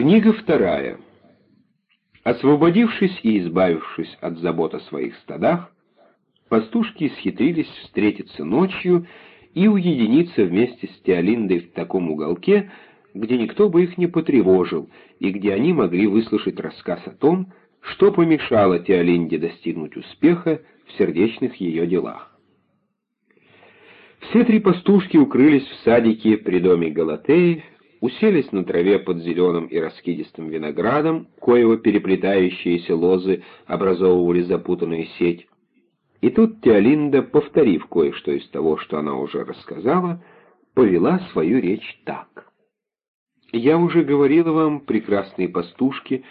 Книга вторая. Освободившись и избавившись от забот о своих стадах, пастушки схитрились встретиться ночью и уединиться вместе с Теолиндой в таком уголке, где никто бы их не потревожил, и где они могли выслушать рассказ о том, что помешало Теолинде достигнуть успеха в сердечных ее делах. Все три пастушки укрылись в садике при доме Галатеи, уселись на траве под зеленым и раскидистым виноградом, коего переплетающиеся лозы образовывали запутанную сеть. И тут Теолинда, повторив кое-что из того, что она уже рассказала, повела свою речь так. «Я уже говорила вам, прекрасные пастушки,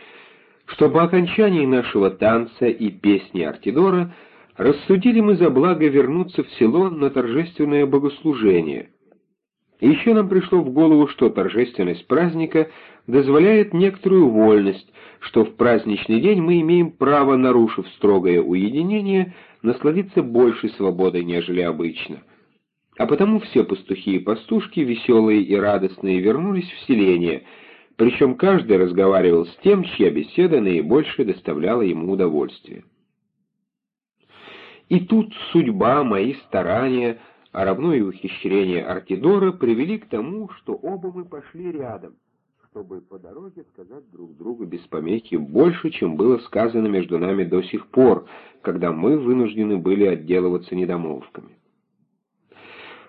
что по окончании нашего танца и песни Артидора рассудили мы за благо вернуться в село на торжественное богослужение» еще нам пришло в голову, что торжественность праздника дозволяет некоторую вольность, что в праздничный день мы имеем право, нарушив строгое уединение, насладиться большей свободой, нежели обычно. А потому все пастухи и пастушки, веселые и радостные, вернулись в селение, причем каждый разговаривал с тем, чья беседа наибольше доставляла ему удовольствие. И тут судьба, мои старания — а равно и ухищрение Артидора привели к тому, что оба мы пошли рядом, чтобы по дороге сказать друг другу без помехи больше, чем было сказано между нами до сих пор, когда мы вынуждены были отделываться недомолвками.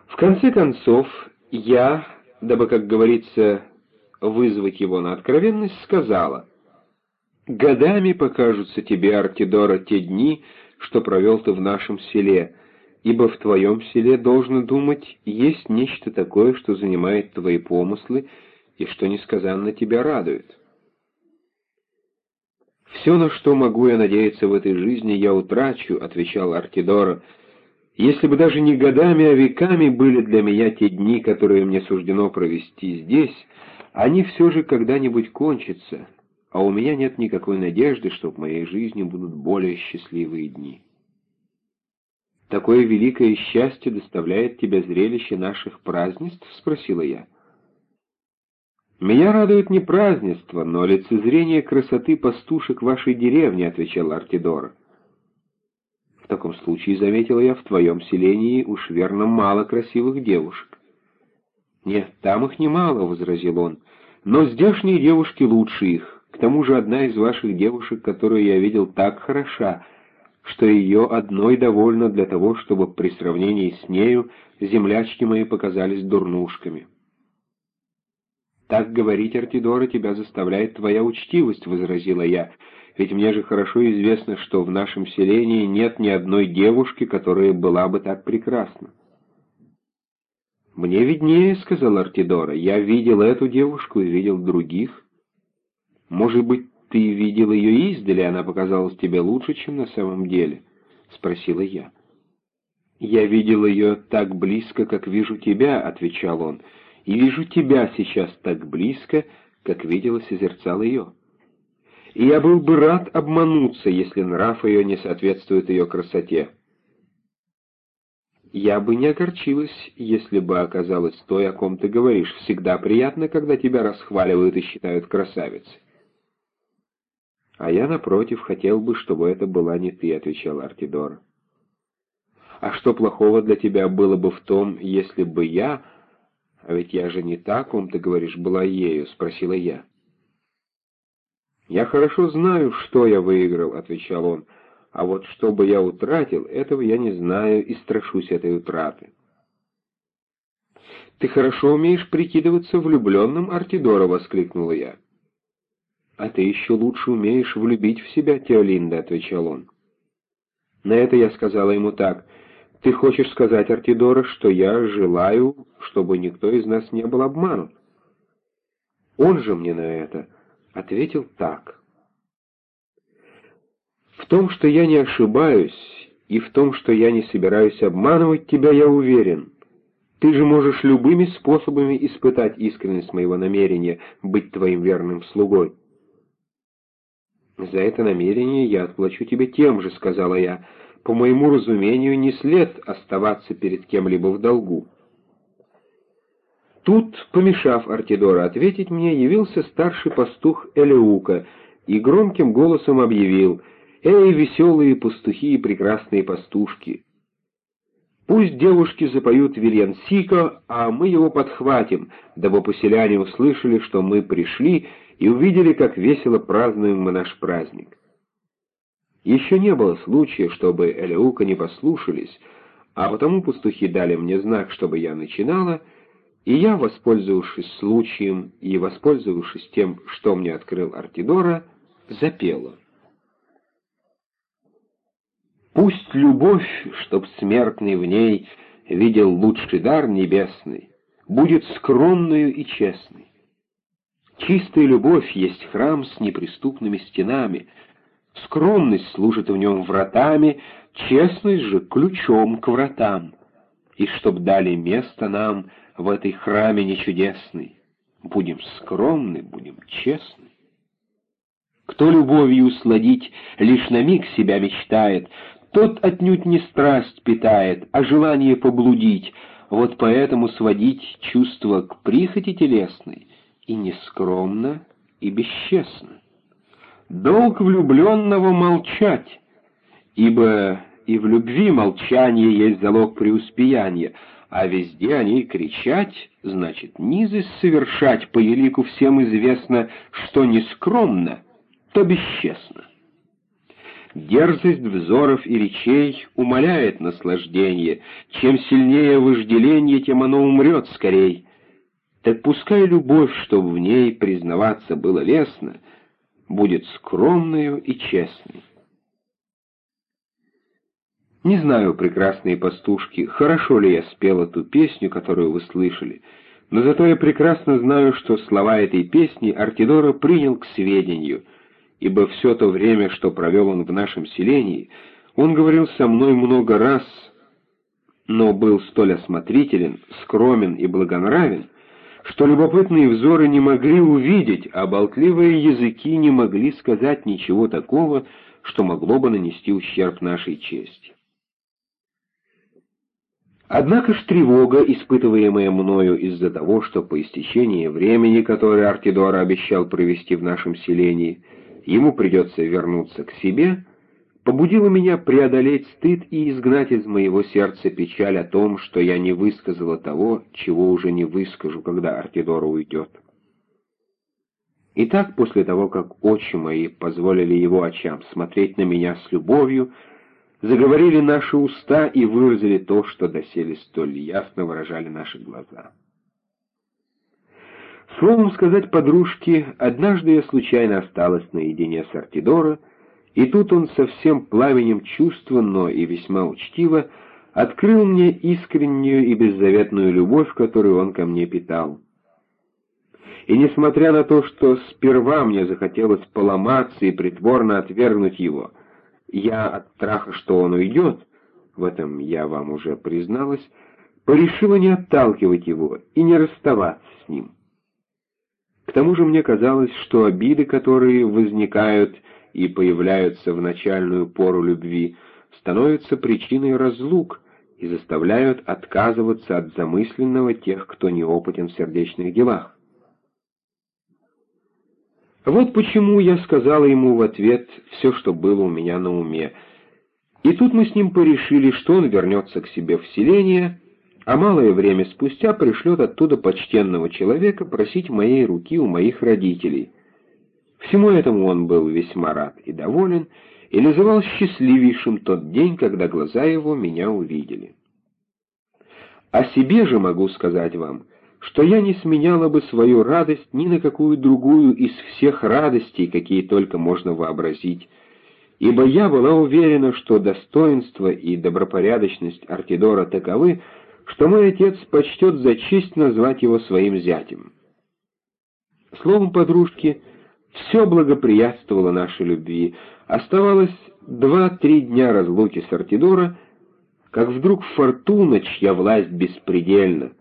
В конце концов, я, дабы, как говорится, вызвать его на откровенность, сказала, «Годами покажутся тебе, Артидора, те дни, что провел ты в нашем селе, ибо в твоем селе, должно думать, есть нечто такое, что занимает твои помыслы и что несказанно тебя радует. «Все, на что могу я надеяться в этой жизни, я утрачу», — отвечал Артидора. «Если бы даже не годами, а веками были для меня те дни, которые мне суждено провести здесь, они все же когда-нибудь кончатся, а у меня нет никакой надежды, что в моей жизни будут более счастливые дни». «Такое великое счастье доставляет тебе зрелище наших празднеств?» — спросила я. «Меня радует не празднество, но лицезрение красоты пастушек вашей деревни», — отвечал Артидор. «В таком случае, — заметила я, — в твоем селении уж верно мало красивых девушек». «Нет, там их немало», — возразил он, — «но здешние девушки лучше их. К тому же одна из ваших девушек, которую я видел, так хороша, — что ее одной довольно для того, чтобы при сравнении с нею землячки мои показались дурнушками. «Так говорить, Артидора, тебя заставляет твоя учтивость», — возразила я, «ведь мне же хорошо известно, что в нашем селении нет ни одной девушки, которая была бы так прекрасна». «Мне виднее», — сказал Артидора, — «я видел эту девушку и видел других. Может быть, «Ты видел ее издали, она показалась тебе лучше, чем на самом деле?» — спросила я. «Я видел ее так близко, как вижу тебя», — отвечал он, — «и вижу тебя сейчас так близко, как видел и созерцал ее. И я был бы рад обмануться, если нрав ее не соответствует ее красоте». «Я бы не огорчилась, если бы оказалась той, о ком ты говоришь. Всегда приятно, когда тебя расхваливают и считают красавицей». «А я, напротив, хотел бы, чтобы это была не ты», — отвечал Артидор. «А что плохого для тебя было бы в том, если бы я...» «А ведь я же не та, ком ты говоришь, была ею», — спросила я. «Я хорошо знаю, что я выиграл», — отвечал он, — «а вот что бы я утратил, этого я не знаю и страшусь этой утраты». «Ты хорошо умеешь прикидываться влюбленным, Артидора», — воскликнула я. «А ты еще лучше умеешь влюбить в себя, Теолинда», — отвечал он. На это я сказала ему так. «Ты хочешь сказать, Артидора, что я желаю, чтобы никто из нас не был обманут?» Он же мне на это ответил так. «В том, что я не ошибаюсь, и в том, что я не собираюсь обманывать тебя, я уверен. Ты же можешь любыми способами испытать искренность моего намерения быть твоим верным слугой. «За это намерение я отплачу тебе тем же», — сказала я. «По моему разумению, не след оставаться перед кем-либо в долгу». Тут, помешав Артидора ответить мне, явился старший пастух Элеука и громким голосом объявил «Эй, веселые пастухи и прекрасные пастушки! Пусть девушки запоют Вильянсико, а мы его подхватим, дабы поселяне услышали, что мы пришли и увидели, как весело празднуем мы наш праздник». Еще не было случая, чтобы Элеука не послушались, а потому пастухи дали мне знак, чтобы я начинала — и я, воспользовавшись случаем и воспользовавшись тем, что мне открыл Артидора, запела. Пусть любовь, чтоб смертный в ней видел лучший дар небесный, будет скромную и честной. Чистая любовь есть храм с неприступными стенами, скромность служит в нем вратами, честность же ключом к вратам. И чтоб дали место нам в этой храме нечудесной. Будем скромны, будем честны. Кто любовью сладить лишь на миг себя мечтает, тот отнюдь не страсть питает, а желание поблудить, вот поэтому сводить чувство к прихоти телесной и нескромно, и бесчестно. Долг влюбленного молчать, ибо и в любви молчание есть залог преуспеяния, а везде о ней кричать, значит, низость совершать, по елику всем известно, что нескромно, то бесчестно. Дерзость взоров и речей умаляет наслаждение, чем сильнее вожделение, тем оно умрет скорей. Так пускай любовь, чтоб в ней признаваться было лестно, будет скромною и честной. Не знаю, прекрасные пастушки, хорошо ли я спела ту песню, которую вы слышали, но зато я прекрасно знаю, что слова этой песни Артидора принял к сведению, ибо все то время, что провел он в нашем селении, он говорил со мной много раз, но был столь осмотрителен, скромен и благонравен, что любопытные взоры не могли увидеть, а болтливые языки не могли сказать ничего такого, что могло бы нанести ущерб нашей чести. Однако ж тревога, испытываемая мною из-за того, что по истечении времени, которое Артидора обещал провести в нашем селении, ему придется вернуться к себе, побудила меня преодолеть стыд и изгнать из моего сердца печаль о том, что я не высказала того, чего уже не выскажу, когда Артидора уйдет. Итак, после того, как очи мои позволили его очам смотреть на меня с любовью, заговорили наши уста и выразили то, что доселе столь ясно выражали наши глаза. Словом сказать подружке, однажды я случайно осталась наедине с Артидора, и тут он со всем пламенем чувства, но и весьма учтиво, открыл мне искреннюю и беззаветную любовь, которую он ко мне питал. И несмотря на то, что сперва мне захотелось поломаться и притворно отвергнуть его — я от страха, что он уйдет, в этом я вам уже призналась, порешила не отталкивать его и не расставаться с ним. К тому же мне казалось, что обиды, которые возникают и появляются в начальную пору любви, становятся причиной разлук и заставляют отказываться от замысленного тех, кто неопытен в сердечных делах. Вот почему я сказала ему в ответ все, что было у меня на уме. И тут мы с ним порешили, что он вернется к себе в селение, а малое время спустя пришлет оттуда почтенного человека просить моей руки у моих родителей. Всему этому он был весьма рад и доволен, и называл счастливейшим тот день, когда глаза его меня увидели. О себе же могу сказать вам — что я не сменяла бы свою радость ни на какую другую из всех радостей, какие только можно вообразить, ибо я была уверена, что достоинство и добропорядочность Артидора таковы, что мой отец почтет за честь назвать его своим зятем. Словом, подружки, все благоприятствовало нашей любви. Оставалось два-три дня разлуки с Артидора, как вдруг фортуна, чья власть беспредельна,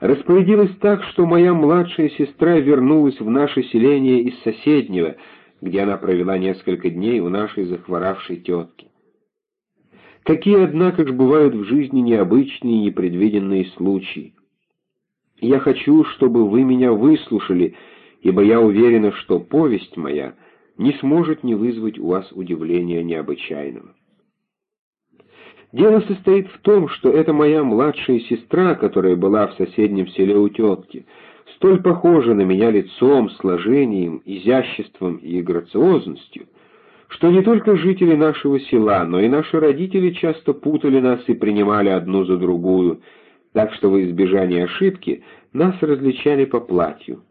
распорядилась так, что моя младшая сестра вернулась в наше селение из соседнего, где она провела несколько дней у нашей захворавшей тетки. Какие, однако ж, бывают в жизни необычные и непредвиденные случаи. Я хочу, чтобы вы меня выслушали, ибо я уверена, что повесть моя не сможет не вызвать у вас удивления необычайного. Дело состоит в том, что это моя младшая сестра, которая была в соседнем селе у тетки, столь похожа на меня лицом, сложением, изяществом и грациозностью, что не только жители нашего села, но и наши родители часто путали нас и принимали одну за другую, так что во избежание ошибки нас различали по платью.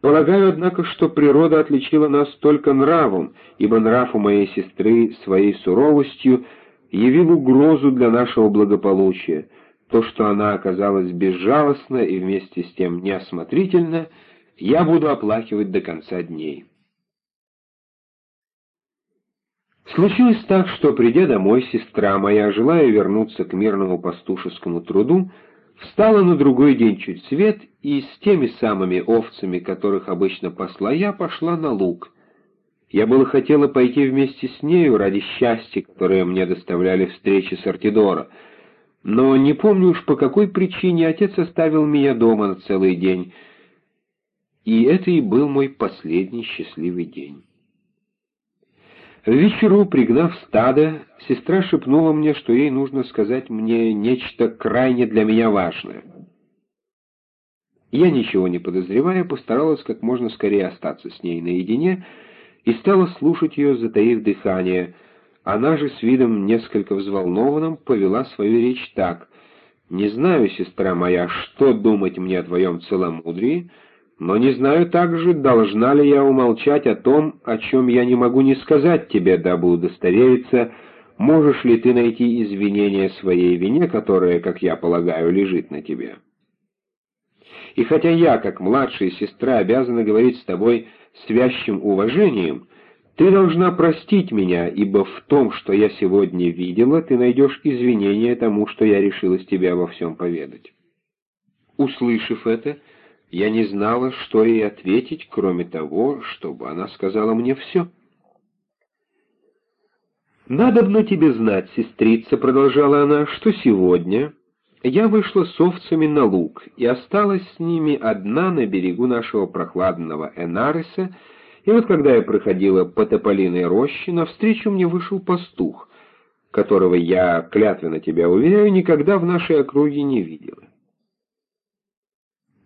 Полагаю, однако, что природа отличила нас только нравом, ибо нрав у моей сестры своей суровостью явил угрозу для нашего благополучия. То, что она оказалась безжалостна и вместе с тем неосмотрительна, я буду оплакивать до конца дней. Случилось так, что, придя домой, сестра моя, желая вернуться к мирному пастушескому труду, Встала на другой день чуть свет, и с теми самыми овцами, которых обычно посла я, пошла на луг. Я было хотела пойти вместе с нею ради счастья, которое мне доставляли встречи с Артидора, но не помню уж по какой причине отец оставил меня дома на целый день, и это и был мой последний счастливый день. В вечеру, пригнав стадо, сестра шепнула мне, что ей нужно сказать мне нечто крайне для меня важное. Я, ничего не подозревая, постаралась как можно скорее остаться с ней наедине и стала слушать ее, затаив дыхание. Она же с видом несколько взволнованным повела свою речь так. «Не знаю, сестра моя, что думать мне о твоем целомудрии, но не знаю также, должна ли я умолчать о том, о чем я не могу не сказать тебе, дабы удостовериться, можешь ли ты найти извинение своей вине, которая, как я полагаю, лежит на тебе. И хотя я, как младшая сестра, обязана говорить с тобой с уважением, ты должна простить меня, ибо в том, что я сегодня видела, ты найдешь извинение тому, что я решилась тебе обо всем поведать. Услышав это, я не знала, что ей ответить, кроме того, чтобы она сказала мне все. «Надобно тебе знать, сестрица», — продолжала она, — «что сегодня я вышла с овцами на луг и осталась с ними одна на берегу нашего прохладного Энариса, и вот когда я проходила по тополиной роще, навстречу мне вышел пастух, которого я, клятвенно тебя уверяю, никогда в нашей округе не видела.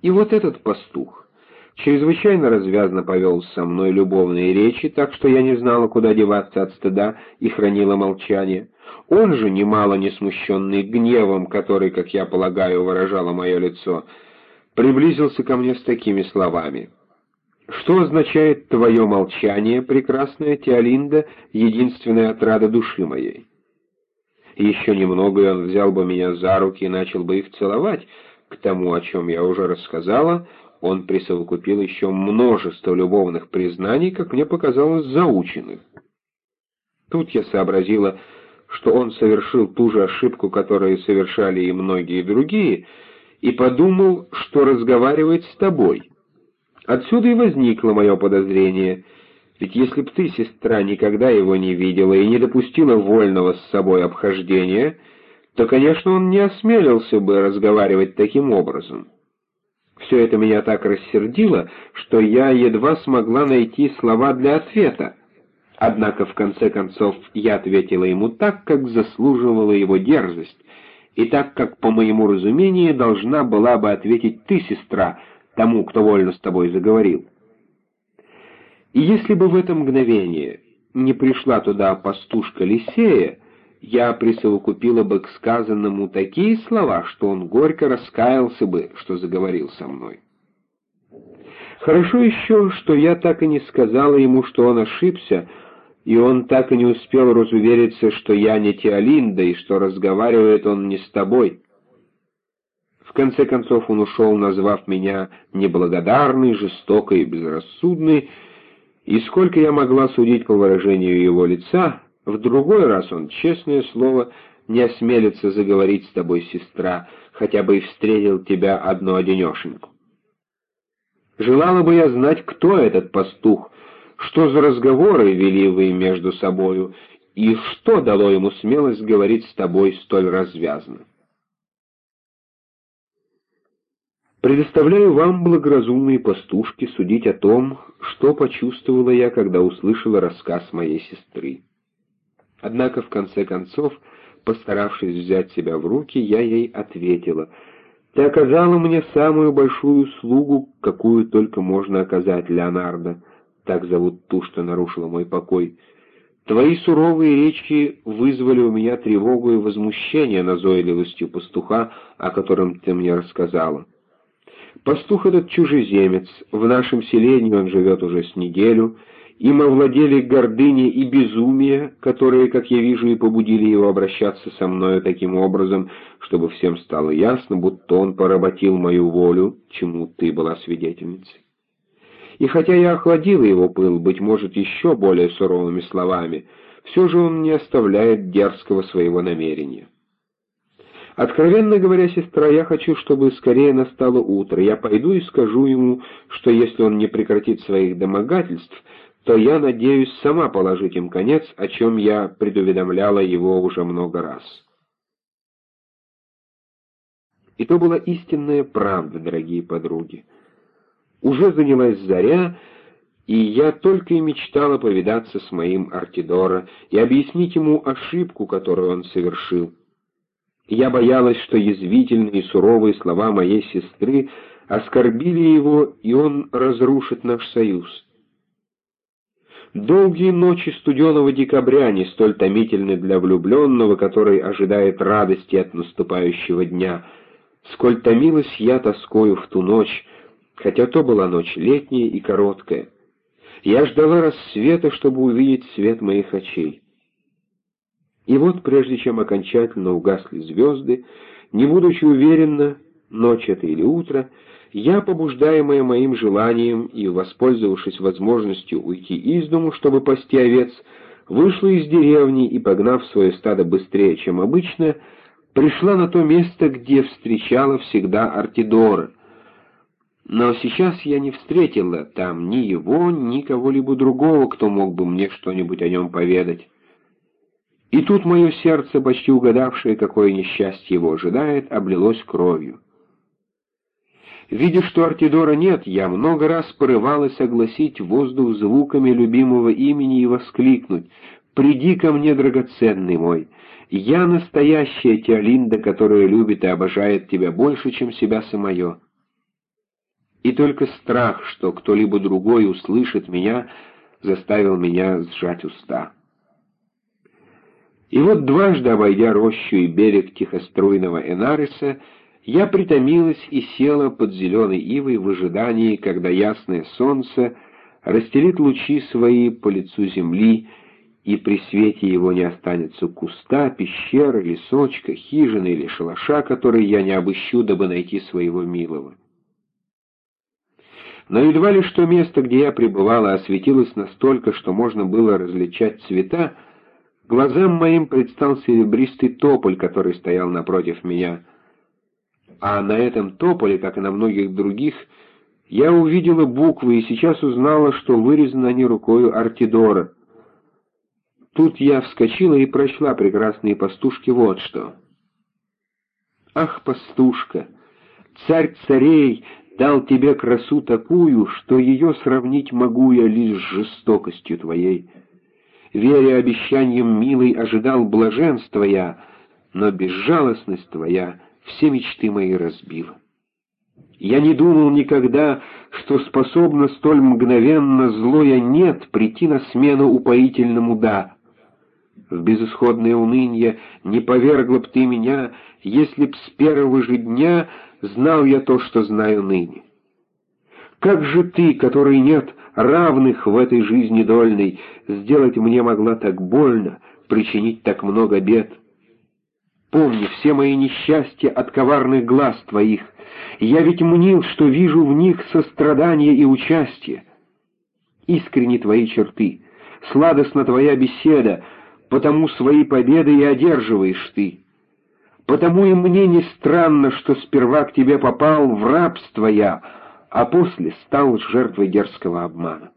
И вот этот пастух чрезвычайно развязно повел со мной любовные речи, так что я не знала, куда деваться от стыда и хранила молчание. Он же, немало не смущенный гневом, который, как я полагаю, выражало мое лицо, приблизился ко мне с такими словами. «Что означает твое молчание, прекрасная Теолинда, единственная отрада души моей?» Еще немного, и он взял бы меня за руки и начал бы их целовать, к тому, о чем я уже рассказала, он присовокупил еще множество любовных признаний, как мне показалось, заученных. Тут я сообразила, что он совершил ту же ошибку, которую совершали и многие другие, и подумал, что разговаривает с тобой. Отсюда и возникло мое подозрение, ведь если б ты, сестра, никогда его не видела и не допустила вольного с собой обхождения, то, конечно, он не осмелился бы разговаривать таким образом. Все это меня так рассердило, что я едва смогла найти слова для ответа. Однако, в конце концов, я ответила ему так, как заслуживала его дерзость, и так, как, по моему разумению, должна была бы ответить ты, сестра, тому, кто вольно с тобой заговорил. И если бы в это мгновение не пришла туда пастушка Лисея, я присовокупила бы к сказанному такие слова, что он горько раскаялся бы, что заговорил со мной. Хорошо еще, что я так и не сказала ему, что он ошибся, и он так и не успел разувериться, что я не Теолинда, и что разговаривает он не с тобой. В конце концов он ушел, назвав меня неблагодарной, жестокой и безрассудной, и сколько я могла судить по выражению его лица, в другой раз он, честное слово, не осмелится заговорить с тобой, сестра, хотя бы и встретил тебя одну-одинешеньку. Желала бы я знать, кто этот пастух, что за разговоры вели вы между собою, и что дало ему смелость говорить с тобой столь развязно. Предоставляю вам, благоразумные пастушки, судить о том, что почувствовала я, когда услышала рассказ моей сестры. Однако, в конце концов, постаравшись взять себя в руки, я ей ответила, «Ты оказала мне самую большую услугу, какую только можно оказать, Леонардо, так зовут ту, что нарушила мой покой. Твои суровые речи вызвали у меня тревогу и возмущение назойливостью пастуха, о котором ты мне рассказала. Пастух этот чужеземец, в нашем селении он живет уже с неделю, им овладели гордыня и безумие, которые, как я вижу, и побудили его обращаться со мною таким образом, чтобы всем стало ясно, будто он поработил мою волю, чему ты была свидетельницей. И хотя я охладила его пыл, быть может, еще более суровыми словами, все же он не оставляет дерзкого своего намерения. Откровенно говоря, сестра, я хочу, чтобы скорее настало утро. Я пойду и скажу ему, что если он не прекратит своих домогательств, то я надеюсь сама положить им конец, о чем я предуведомляла его уже много раз. И то была истинная правда, дорогие подруги. Уже занялась заря, и я только и мечтала повидаться с моим Артидора и объяснить ему ошибку, которую он совершил. Я боялась, что язвительные и суровые слова моей сестры оскорбили его, и он разрушит наш союз. Долгие ночи студеного декабря не столь томительны для влюбленного, который ожидает радости от наступающего дня, сколь томилась я тоскою в ту ночь, хотя то была ночь летняя и короткая. Я ждала рассвета, чтобы увидеть свет моих очей. И вот, прежде чем окончательно угасли звезды, не будучи уверена, ночь это или утро, я, побуждаемая моим желанием и воспользовавшись возможностью уйти из дому, чтобы пасти овец, вышла из деревни и, погнав свое стадо быстрее, чем обычно, пришла на то место, где встречала всегда Артидора. Но сейчас я не встретила там ни его, ни кого-либо другого, кто мог бы мне что-нибудь о нем поведать. И тут мое сердце, почти угадавшее, какое несчастье его ожидает, облилось кровью. Видя, что Артидора нет, я много раз порывалась огласить воздух звуками любимого имени и воскликнуть «Приди ко мне, драгоценный мой! Я настоящая Теолинда, которая любит и обожает тебя больше, чем себя самое!» И только страх, что кто-либо другой услышит меня, заставил меня сжать уста. И вот дважды, обойдя рощу и берег тихоструйного Энариса, я притомилась и села под зеленой ивой в ожидании, когда ясное солнце расстелит лучи свои по лицу земли, и при свете его не останется куста, пещеры, лесочка, хижины или шалаша, который я не обыщу, дабы найти своего милого. Но едва ли что место, где я пребывала, осветилось настолько, что можно было различать цвета, Глазам моим предстал серебристый тополь, который стоял напротив меня. А на этом тополе, как и на многих других, я увидела буквы и сейчас узнала, что вырезаны они рукою Артидора. Тут я вскочила и прочла прекрасные пастушки вот что. «Ах, пастушка, царь царей дал тебе красу такую, что ее сравнить могу я лишь с жестокостью твоей» веря обещаниям милой, ожидал блаженства я, но безжалостность твоя все мечты мои разбила. Я не думал никогда, что способно столь мгновенно злое «нет» прийти на смену упоительному «да». В безысходное уныние не повергла б ты меня, если б с первого же дня знал я то, что знаю ныне. Как же ты, который нет равных в этой жизни дольной, сделать мне могла так больно, причинить так много бед? Помни все мои несчастья от коварных глаз твоих. Я ведь мнил, что вижу в них сострадание и участие. Искренни твои черты, сладостна твоя беседа, потому свои победы и одерживаешь ты. Потому и мне не странно, что сперва к тебе попал в рабство я, а после стал жертвой дерзкого обмана.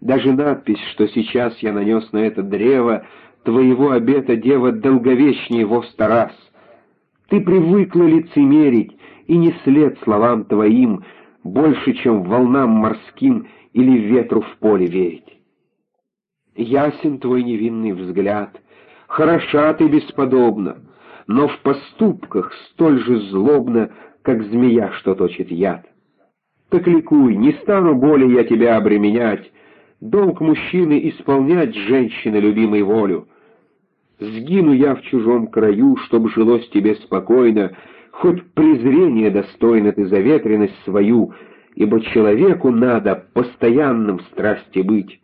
Даже надпись, что сейчас я нанес на это древо, твоего обета, дева, долговечнее во сто раз. Ты привыкла лицемерить, и не след словам твоим больше, чем волнам морским или ветру в поле верить. Ясен твой невинный взгляд, хороша ты бесподобна, но в поступках столь же злобно, как змея, что точит яд. Так ликуй, не стану более я тебя обременять, долг мужчины исполнять женщины любимой волю. Сгину я в чужом краю, чтоб жилось тебе спокойно, хоть презрение достойно ты за ветренность свою, ибо человеку надо постоянным страсти быть,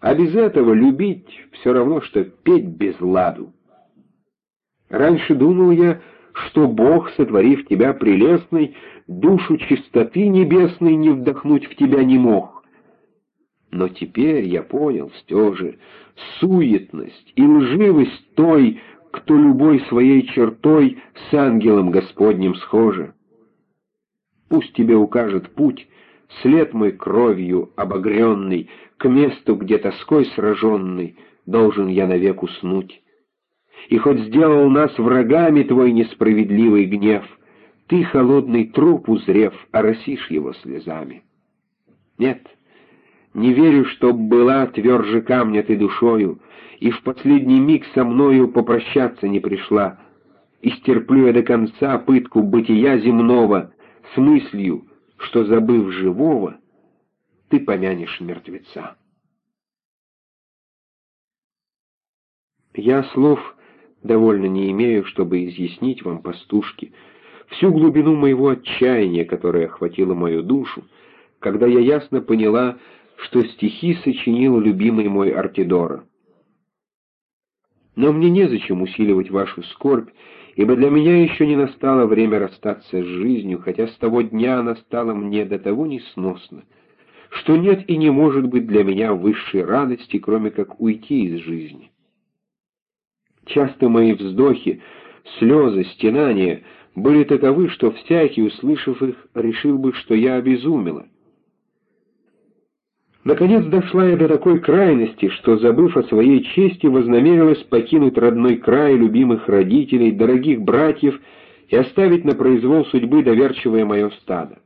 а без этого любить все равно, что петь без ладу. Раньше думал я, что Бог, сотворив тебя прелестной, душу чистоты небесной не вдохнуть в тебя не мог. Но теперь я понял, стежи, суетность и лживость той, кто любой своей чертой с ангелом Господним схожа. Пусть тебе укажет путь, след мой кровью обогренный, к месту, где тоской сраженный, должен я навек уснуть. И хоть сделал нас врагами твой несправедливый гнев, ты, холодный труп узрев, оросишь его слезами. Нет, не верю, чтоб была тверже камня ты душою, и в последний миг со мною попрощаться не пришла. И стерплю я до конца пытку бытия земного с мыслью, что, забыв живого, ты помянешь мертвеца. Я слов довольно не имею, чтобы изъяснить вам, пастушки, всю глубину моего отчаяния, которое охватило мою душу, когда я ясно поняла, что стихи сочинил любимый мой Артидора. Но мне незачем усиливать вашу скорбь, ибо для меня еще не настало время расстаться с жизнью, хотя с того дня она стала мне до того несносна, что нет и не может быть для меня высшей радости, кроме как уйти из жизни. Часто мои вздохи, слезы, стенания были таковы, что всякий, услышав их, решил бы, что я обезумела. Наконец дошла я до такой крайности, что, забыв о своей чести, вознамерилась покинуть родной край любимых родителей, дорогих братьев и оставить на произвол судьбы доверчивое мое стадо.